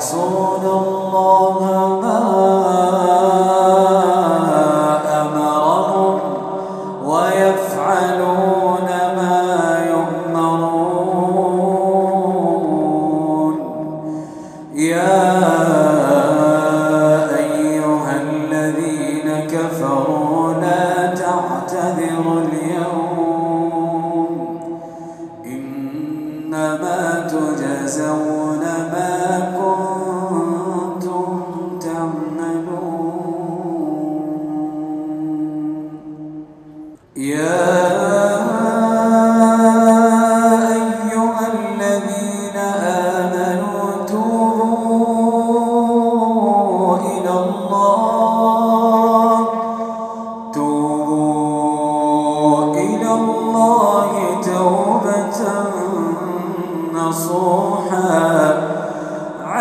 يعصون الله ما أمرهم ويفعلون ما يؤمرون. يا أيها الذين كفروا لا تعتذروا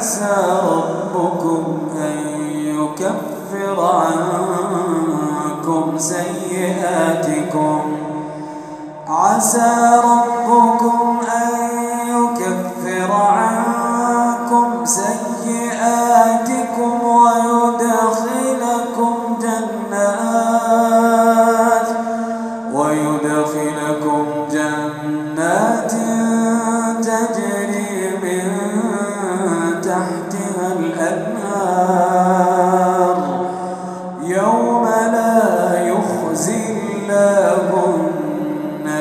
عسى ربكم أن يكفر عنكم سيئاتكم. عسى ربكم أن يكفر عنكم سيئاتكم ويدخلكم جنات ويدخلكم جنات تجري من تحتها الأنهار.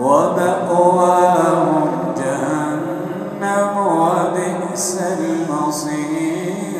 ومأواهم جهنم وبئس المصير.